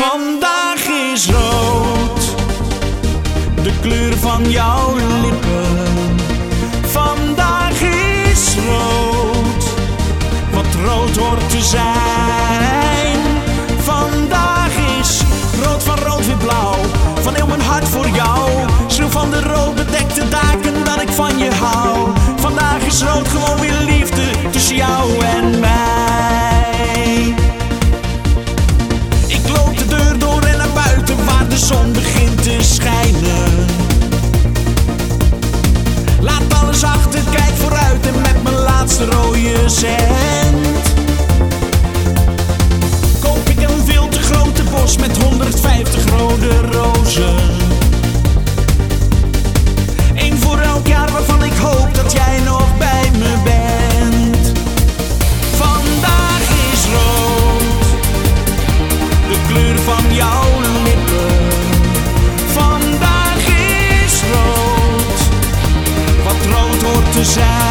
Vandaag is rood, de kleur van jouw lippen. Vandaag is rood, wat rood hoort te zijn. Vandaag is rood van rood weer blauw, van heel mijn hart voor jou. Schreeuw van de rood bedekte daken dat ik van je hou. Vandaag is rood gewoon weer Koop ik een veel te grote bos met 150 rode rozen. Eén voor elk jaar waarvan ik hoop dat jij nog bij me bent. Vandaag is rood, de kleur van jouw lippen. Vandaag is rood, wat rood hoort te zijn.